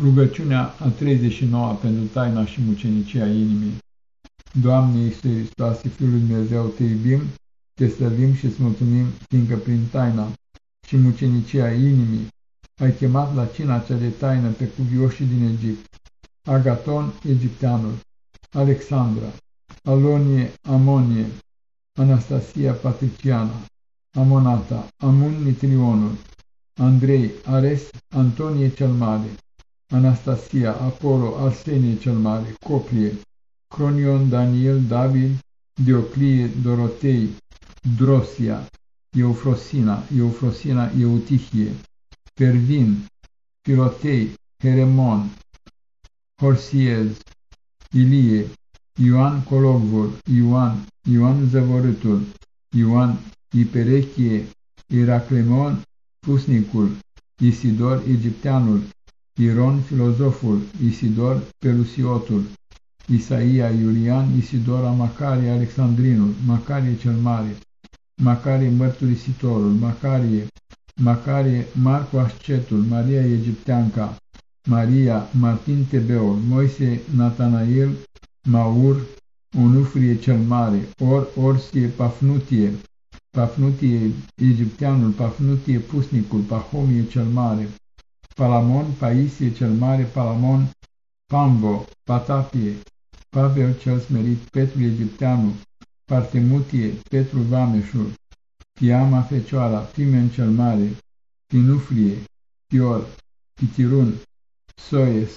Rugăciunea a 39-a pentru taina și mucenicia inimii. Doamne Iisuse Hristoase, Fiul lui Dumnezeu, te iubim, te slăvim și îți mulțumim, fiindcă prin taina și mucenicia inimii ai chemat la cina cea de taină pe cuvioșii din Egipt, Agaton, egipteanul, Alexandra, Alonie, Amonie, Anastasia Patriciana, Amonata, Amun Mitrionul, Andrei, Ares, Antonie cel Mare, Anastasia, Apollo, Arsenie cel Mare, Coprie, Cronion, Daniel, David, Dioclie, Dorotei, Drosia, Eufrosina, Eufrosina, Eutihie, Pervin, Filotei, Heremon, Horsiez, Ilie, Ioan Cologvor, Ioan, Ioan Zăvorâtul, Ioan Iperechie, Iraclemon, Pusnicul, Isidor Egipteanul, Iron filozoful, Isidor Pelusiotul, Isaia Iulian, Isidora Macarie Alexandrinul, Macarie cel Mare, Macarie Mărturisitorul, Macarie, Macarie Marco Ascetul, Maria Egipteanca, Maria Martin Tebeul, Moise Natanael, Maur, Onufrie cel Mare, Or Orsie Pafnutie, Pafnutie Egipteanul, Pafnutie Pusnicul, Pahomie cel Mare, Palamon, Paisie cel Mare, Palamon, Pambo, Patapie, Pavel cel Smerit, Petru Egipteanu, Partemutie, Petru Vameșul, Tiama Fecioara, Pimen cel Mare, Pinuflie, Pior, Pitirun, Soes,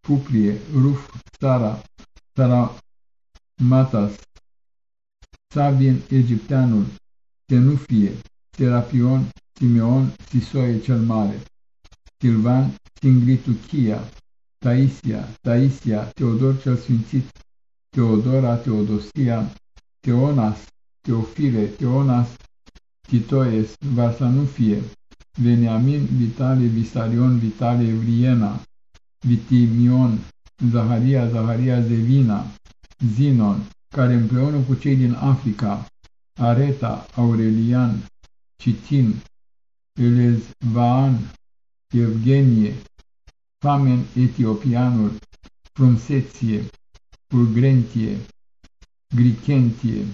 Puplie, Ruf, Sara, Sara Matas, Sabin Egipteanul, Tenufie, Terapion, Simeon, Sisoie cel Mare. Silvan Singlituchia, Taisia, Taisia, Teodor cel Sfințit, Teodora, Teodosia, Teonas, Teofile, Teonas, Titoes, Varsanufie, Veniamin, Vitale, Visarion, Vitale, Evriena, Vitimion, Zaharia, Zaharia Zevina, Zinon, care împreună cu cei din Africa, Areta, Aurelian, Citin, Elezvaan, Evgenie, Famen Etiopianul, Frumseție, Fulgrentie, Gricentie,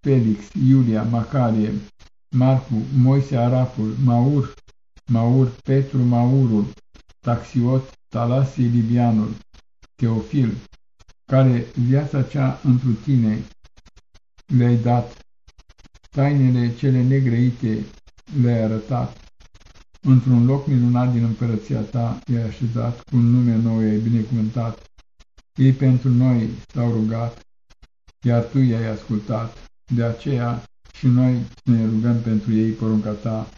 Felix, Iulia, Macarie, Marcu, Moise Arapul, Maur, Maur, Petru Maurul, Taxiot, Talasie Libianul, Teofil, care viața cea întru tine le-ai dat, tainele cele negrăite le-ai arătat, Într-un loc minunat din împărăția ta i-ai așezat, cu un nume nou i-ai binecuvântat. Ei pentru noi s-au rugat, iar tu i-ai ascultat. De aceea și noi ne rugăm pentru ei, porunca ta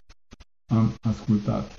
am ascultat.